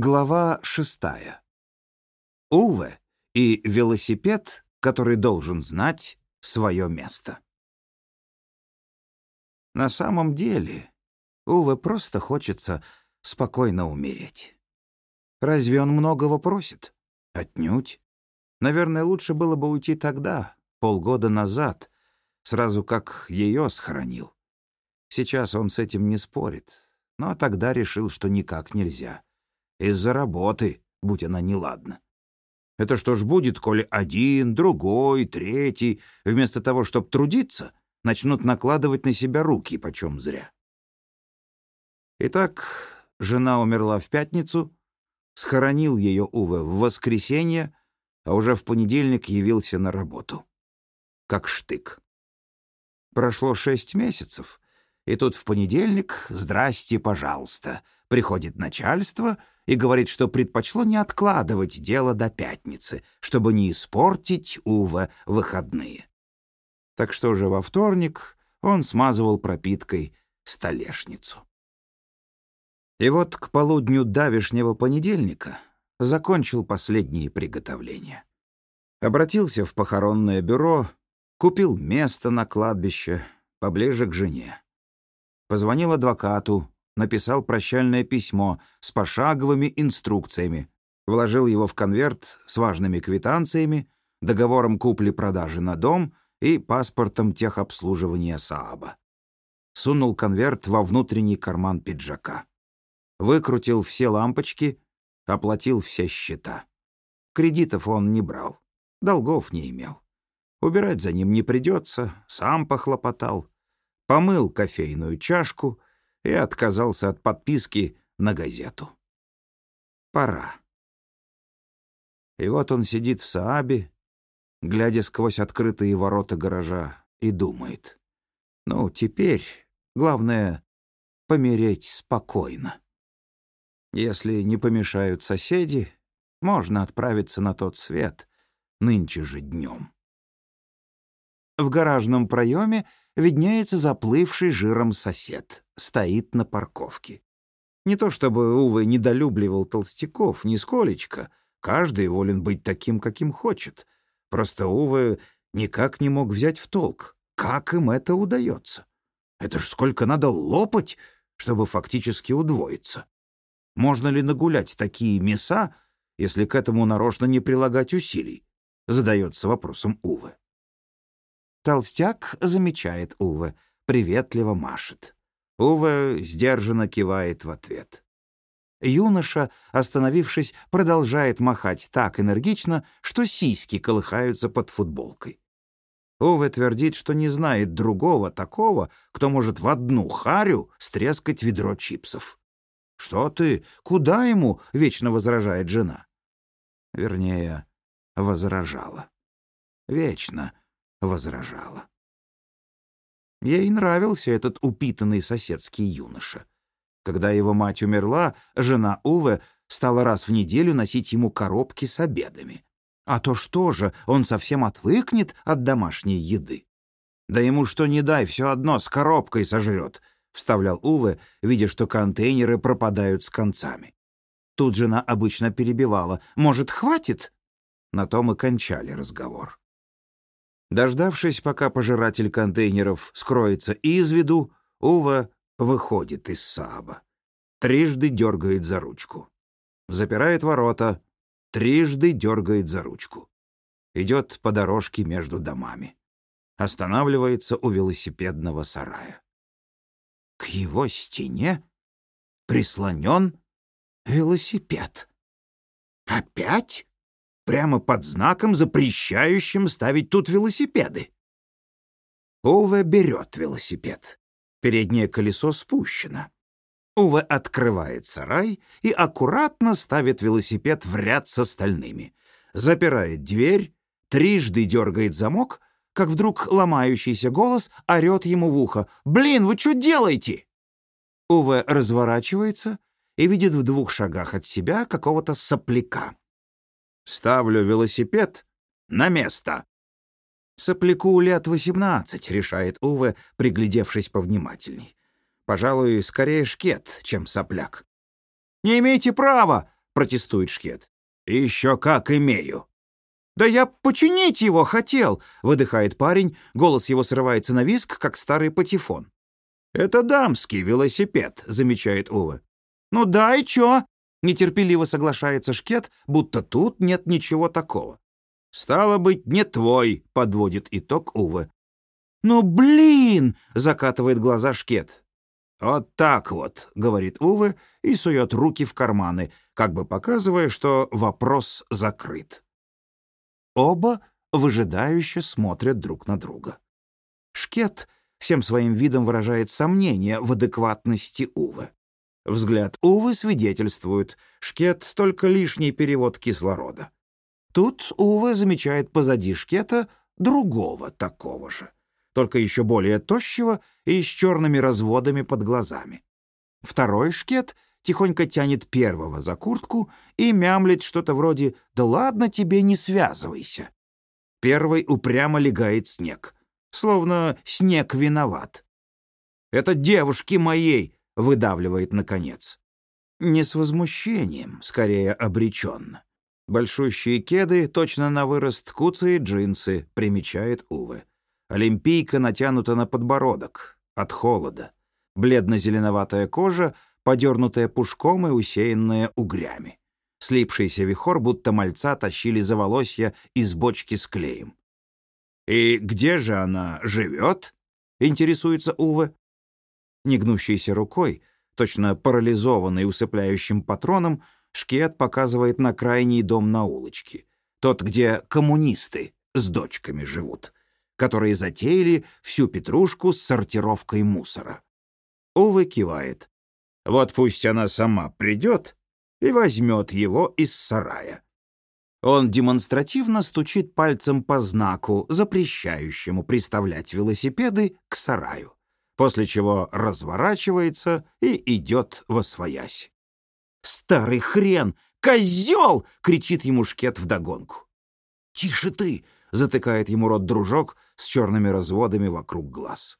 Глава шестая. Уве и велосипед, который должен знать свое место. На самом деле, Уве просто хочется спокойно умереть. Разве он многого просит? Отнюдь. Наверное, лучше было бы уйти тогда, полгода назад, сразу как ее схоронил. Сейчас он с этим не спорит, но тогда решил, что никак нельзя — из-за работы, будь она неладна. Это что ж будет, коли один, другой, третий, вместо того, чтобы трудиться, начнут накладывать на себя руки почем зря? Итак, жена умерла в пятницу, схоронил ее Уве в воскресенье, а уже в понедельник явился на работу. Как штык. Прошло шесть месяцев, и тут в понедельник «Здрасте, пожалуйста», приходит начальство — и говорит, что предпочло не откладывать дело до пятницы, чтобы не испортить Ува выходные. Так что же во вторник он смазывал пропиткой столешницу. И вот к полудню давешнего понедельника закончил последние приготовления. Обратился в похоронное бюро, купил место на кладбище поближе к жене. Позвонил адвокату, написал прощальное письмо с пошаговыми инструкциями, вложил его в конверт с важными квитанциями, договором купли-продажи на дом и паспортом техобслуживания Сааба. Сунул конверт во внутренний карман пиджака. Выкрутил все лампочки, оплатил все счета. Кредитов он не брал, долгов не имел. Убирать за ним не придется, сам похлопотал. Помыл кофейную чашку — и отказался от подписки на газету. Пора. И вот он сидит в Саабе, глядя сквозь открытые ворота гаража, и думает. Ну, теперь главное — помереть спокойно. Если не помешают соседи, можно отправиться на тот свет нынче же днем. В гаражном проеме виднеется заплывший жиром сосед, стоит на парковке. Не то чтобы Увы недолюбливал толстяков, нисколечко. Каждый волен быть таким, каким хочет. Просто Увы никак не мог взять в толк, как им это удается. Это ж сколько надо лопать, чтобы фактически удвоиться. Можно ли нагулять такие мяса, если к этому нарочно не прилагать усилий? Задается вопросом Увы. Толстяк замечает Уве, приветливо машет. Уве сдержанно кивает в ответ. Юноша, остановившись, продолжает махать так энергично, что сиськи колыхаются под футболкой. Уве твердит, что не знает другого такого, кто может в одну харю стрескать ведро чипсов. «Что ты? Куда ему?» — вечно возражает жена. Вернее, возражала. Вечно возражала. Ей нравился этот упитанный соседский юноша. Когда его мать умерла, жена Уве стала раз в неделю носить ему коробки с обедами. А то что же, он совсем отвыкнет от домашней еды. «Да ему что не дай, все одно с коробкой сожрет», — вставлял Уве, видя, что контейнеры пропадают с концами. Тут жена обычно перебивала. «Может, хватит?» На том и кончали разговор. Дождавшись, пока пожиратель контейнеров скроется из виду, Ува выходит из Сааба. Трижды дергает за ручку. Запирает ворота. Трижды дергает за ручку. Идет по дорожке между домами. Останавливается у велосипедного сарая. К его стене прислонен велосипед. Опять? Прямо под знаком, запрещающим ставить тут велосипеды. Уве берет велосипед. Переднее колесо спущено. Уве открывает сарай и аккуратно ставит велосипед в ряд с остальными. Запирает дверь, трижды дергает замок, как вдруг ломающийся голос орет ему в ухо. «Блин, вы что делаете?» Уве разворачивается и видит в двух шагах от себя какого-то сопляка. Ставлю велосипед на место. Сопляку лет восемнадцать, решает Уве, приглядевшись повнимательней. Пожалуй, скорее шкет, чем сопляк. «Не имеете права!» — протестует Шкет. «Еще как имею!» «Да я починить его хотел!» — выдыхает парень, голос его срывается на виск, как старый патефон. «Это дамский велосипед», — замечает Ува. «Ну да, и чё?» — нетерпеливо соглашается Шкет, будто тут нет ничего такого. «Стало быть, не твой», — подводит итог Уве. «Ну, блин!» — закатывает глаза Шкет. «Вот так вот», — говорит Уве и сует руки в карманы, как бы показывая, что вопрос закрыт. Оба выжидающе смотрят друг на друга. Шкет всем своим видом выражает сомнение в адекватности Увы. Взгляд Увы свидетельствует, Шкет — только лишний перевод кислорода. Тут Увы замечает позади Шкета другого такого же, только еще более тощего и с черными разводами под глазами. Второй Шкет — тихонько тянет первого за куртку и мямлит что-то вроде «Да ладно тебе, не связывайся». Первый упрямо легает снег, словно снег виноват. «Это девушки моей!» — выдавливает наконец. Не с возмущением, скорее обреченно. Большущие кеды, точно на вырост, куцые джинсы, примечает Уве. Олимпийка натянута на подбородок, от холода. Бледно-зеленоватая кожа подернутая пушком и усеянная угрями. Слипшийся вихор, будто мальца тащили за волосья из бочки с клеем. «И где же она живет?» — интересуется Уве. Негнущейся рукой, точно парализованный усыпляющим патроном, Шкет показывает на крайний дом на улочке. Тот, где коммунисты с дочками живут, которые затеяли всю петрушку с сортировкой мусора. Уве кивает. Вот пусть она сама придет и возьмет его из сарая. Он демонстративно стучит пальцем по знаку, запрещающему приставлять велосипеды к сараю, после чего разворачивается и идет во своясь. «Старый хрен! Козел!» — кричит ему шкет вдогонку. «Тише ты!» — затыкает ему рот дружок с черными разводами вокруг глаз.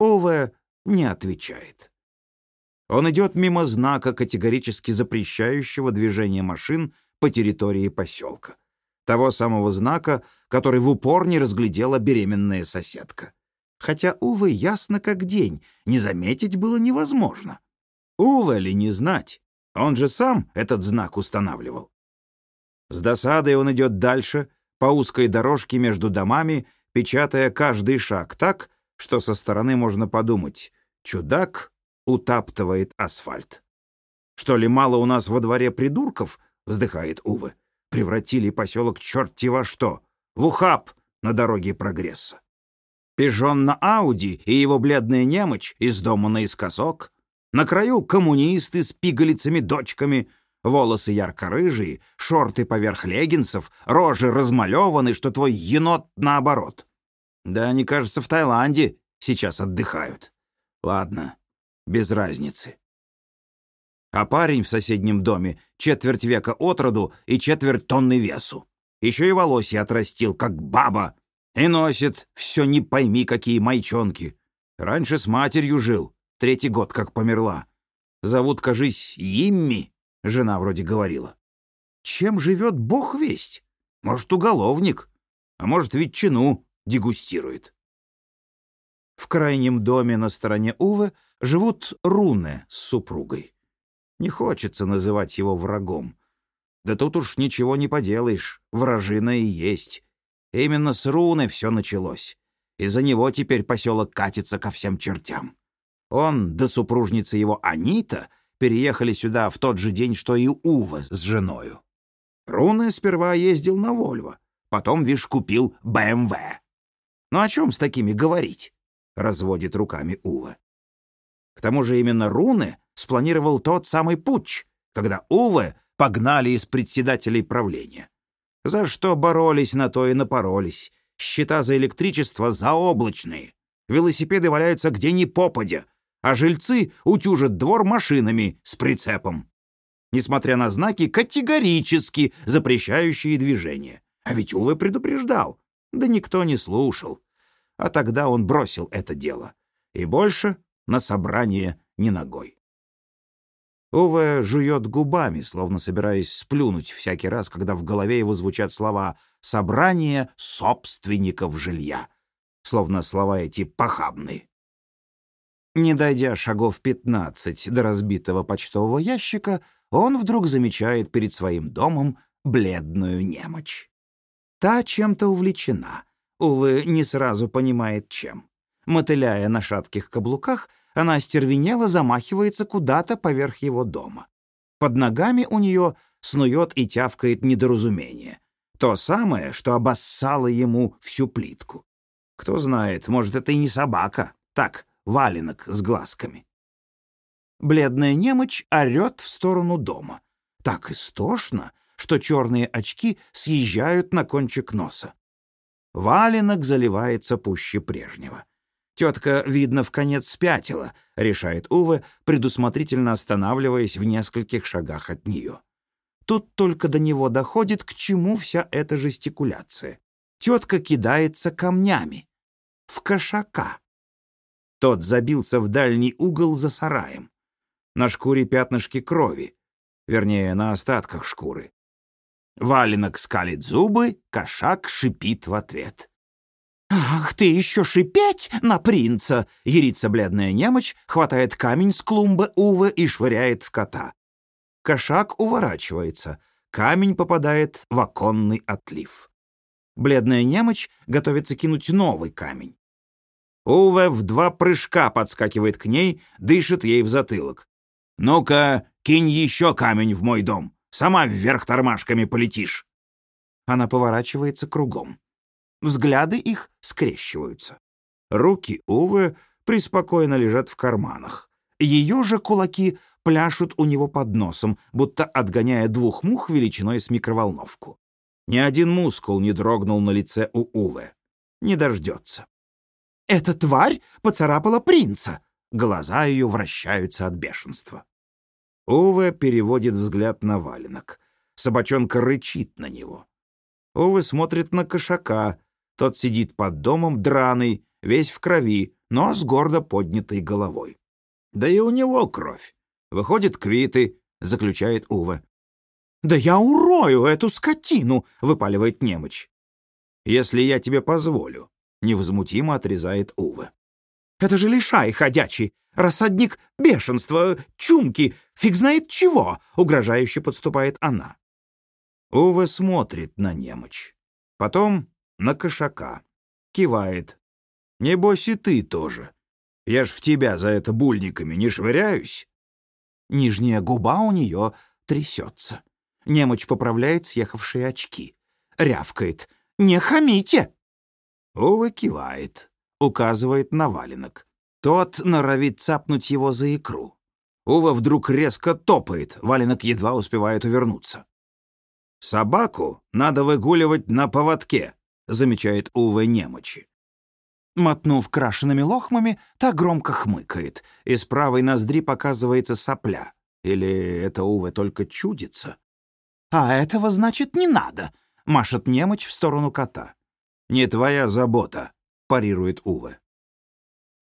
Ове не отвечает. Он идет мимо знака, категорически запрещающего движение машин по территории поселка. Того самого знака, который в упор не разглядела беременная соседка. Хотя, увы, ясно как день, не заметить было невозможно. Увы ли не знать, он же сам этот знак устанавливал. С досадой он идет дальше, по узкой дорожке между домами, печатая каждый шаг так, что со стороны можно подумать «Чудак утаптывает асфальт. «Что ли, мало у нас во дворе придурков?» — вздыхает Увы. «Превратили поселок черти во что, в ухаб на дороге прогресса. Пижон на Ауди и его бледная немочь из дома наискосок. На краю коммунисты с пигалицами-дочками, волосы ярко-рыжие, шорты поверх леггинсов, рожи размалеваны, что твой енот наоборот. Да они, кажется, в Таиланде сейчас отдыхают. Ладно, без разницы. А парень в соседнем доме четверть века от роду и четверть тонны весу. Еще и волосья отрастил, как баба, и носит все не пойми какие майчонки. Раньше с матерью жил, третий год как померла. Зовут, кажись, Имми, жена вроде говорила. Чем живет бог весть? Может, уголовник, а может, ветчину дегустирует. В крайнем доме на стороне Увы живут руны с супругой. Не хочется называть его врагом. Да тут уж ничего не поделаешь, вражина и есть. Именно с руны все началось. Из-за него теперь поселок катится ко всем чертям. Он да супружница его Анита переехали сюда в тот же день, что и Ува с женою. Руны сперва ездил на Вольво, потом, вишь, купил БМВ. Ну о чем с такими говорить? — разводит руками Ува. К тому же именно Руны спланировал тот самый путч, когда Уве погнали из председателей правления. За что боролись, на то и напоролись. Счета за электричество заоблачные. Велосипеды валяются где ни попадя, а жильцы утюжат двор машинами с прицепом. Несмотря на знаки, категорически запрещающие движение. А ведь Уве предупреждал. Да никто не слушал. А тогда он бросил это дело. И больше на собрание не ногой. Уве жует губами, словно собираясь сплюнуть всякий раз, когда в голове его звучат слова «собрание собственников жилья», словно слова эти похабные. Не дойдя шагов пятнадцать до разбитого почтового ящика, он вдруг замечает перед своим домом бледную немочь. Та чем-то увлечена, увы, не сразу понимает чем. Мотыляя на шатких каблуках, она остервенело замахивается куда-то поверх его дома. Под ногами у нее снует и тявкает недоразумение. То самое, что обоссало ему всю плитку. Кто знает, может, это и не собака. Так, валенок с глазками. Бледная немочь орет в сторону дома. Так истошно, что черные очки съезжают на кончик носа. Валенок заливается пуще прежнего. Тетка, видно, в конец спятила, решает Уве, предусмотрительно останавливаясь в нескольких шагах от нее. Тут только до него доходит, к чему вся эта жестикуляция. Тетка кидается камнями. В кошака. Тот забился в дальний угол за сараем. На шкуре пятнышки крови. Вернее, на остатках шкуры. Валенок скалит зубы, кошак шипит в ответ. «Ах, ты еще шипеть на принца!» — ерится бледная немочь, хватает камень с клумбы Увы и швыряет в кота. Кошак уворачивается. Камень попадает в оконный отлив. Бледная немочь готовится кинуть новый камень. Уве в два прыжка подскакивает к ней, дышит ей в затылок. «Ну-ка, кинь еще камень в мой дом. Сама вверх тормашками полетишь». Она поворачивается кругом. Взгляды их скрещиваются. Руки Увы преспокойно лежат в карманах. Ее же кулаки пляшут у него под носом, будто отгоняя двух мух величиной с микроволновку. Ни один мускул не дрогнул на лице у Уве. Не дождется. «Эта тварь поцарапала принца!» Глаза ее вращаются от бешенства. Уве переводит взгляд на валенок. Собачонка рычит на него. Уве смотрит на кошака, тот сидит под домом драный, весь в крови, но с гордо поднятой головой. Да и у него кровь. Выходит, квиты, заключает Ува. «Да я урою эту скотину!» — выпаливает немочь. «Если я тебе позволю», — невозмутимо отрезает Ува. «Это же лишай ходячий, рассадник бешенства, чумки, фиг знает чего!» — угрожающе подступает она. Ува смотрит на немочь. Потом на кошака. Кивает. «Небось и ты тоже. Я ж в тебя за это бульниками не швыряюсь». Нижняя губа у нее трясется. Немочь поправляет съехавшие очки. Рявкает. «Не хамите!» Ова кивает. Указывает на валенок. Тот норовит цапнуть его за икру. Ува вдруг резко топает. Валенок едва успевает увернуться. «Собаку надо выгуливать на поводке», — замечает Уве немочи. Мотнув крашенными лохмами, та громко хмыкает. Из правой ноздри показывается сопля. Или это Уве только чудится? «А этого, значит, не надо», — машет немочь в сторону кота. «Не твоя забота», — парирует Уве.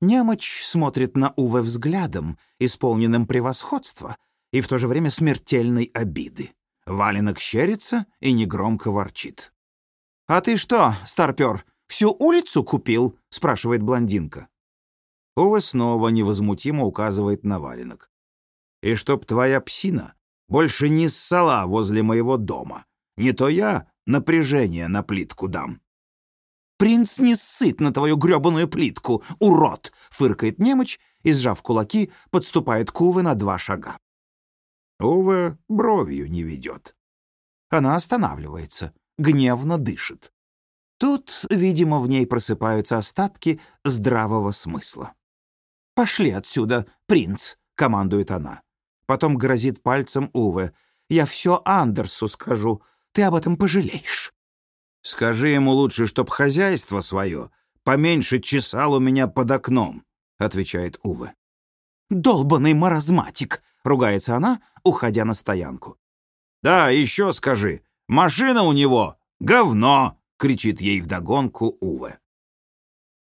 Немочь смотрит на Уве взглядом, исполненным превосходства и в то же время смертельной обиды. Валенок щерится и негромко ворчит. «А ты что, старпер, всю улицу купил?» — спрашивает блондинка. Ова снова невозмутимо указывает на валенок. «И чтоб твоя псина больше не ссала возле моего дома. Не то я напряжение на плитку дам». «Принц не сыт на твою грёбаную плитку, урод!» — фыркает немочь и, сжав кулаки, подступает к Уве на два шага. Уве бровью не ведет. Она останавливается гневно дышит. Тут, видимо, в ней просыпаются остатки здравого смысла. «Пошли отсюда, принц!» — командует она. Потом грозит пальцем Уве. «Я все Андерсу скажу. Ты об этом пожалеешь». «Скажи ему лучше, чтоб хозяйство свое поменьше чесал у меня под окном», — отвечает Уве. «Долбанный маразматик!» — ругается она, уходя на стоянку. «Да, еще скажи, Машина у него — говно!» — кричит ей вдогонку Уве.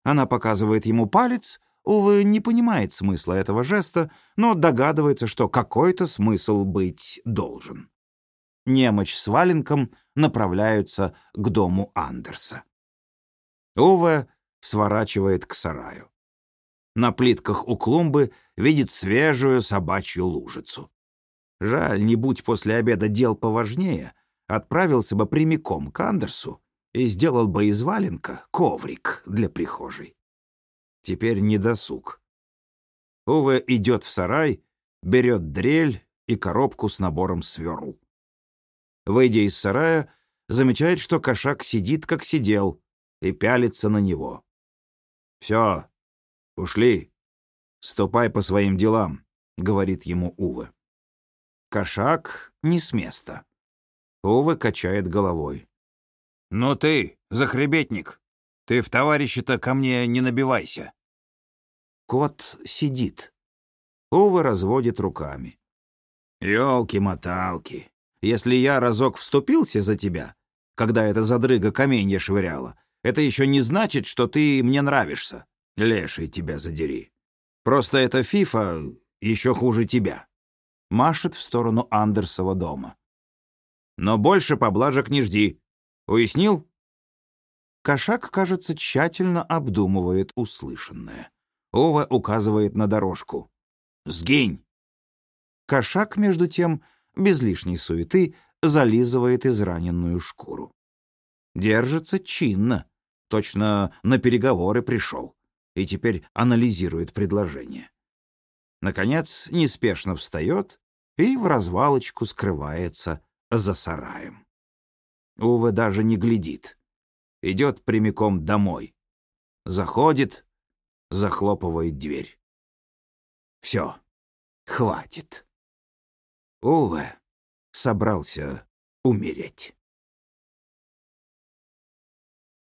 Она показывает ему палец, Увы, не понимает смысла этого жеста, но догадывается, что какой-то смысл быть должен. Немочь с валенком направляются к дому Андерса. Уве сворачивает к сараю. На плитках у клумбы видит свежую собачью лужицу. Жаль, не будь после обеда дел поважнее, отправился бы прямиком к Андерсу и сделал бы из валенка коврик для прихожей. Теперь не досуг. Уве идет в сарай, берет дрель и коробку с набором сверл. Выйдя из сарая, замечает, что кошак сидит, как сидел, и пялится на него. «Все, ушли. Ступай по своим делам», — говорит ему Уве. Кошак не с места. Уве качает головой. «Ну ты, захребетник, ты в товарища-то ко мне не набивайся». Кот сидит. Уве разводит руками. «Елки-моталки, если я разок вступился за тебя, когда эта задрыга каменья швыряла, это еще не значит, что ты мне нравишься. Леший тебя задери. Просто эта фифа еще хуже тебя. Машет в сторону Андерсова дома. Но больше поблажек не жди. Уяснил? Кошак, кажется, тщательно обдумывает услышанное. Ова указывает на дорожку. «Сгинь!» Кошак, между тем, без лишней суеты, зализывает израненную шкуру. Держится чинно, точно на переговоры пришел, и теперь анализирует предложение. Наконец, неспешно встает и в развалочку скрывается за сараем. Увы даже не глядит. Идет прямиком домой. Заходит, захлопывает дверь. Все, хватит. Уве собрался умереть.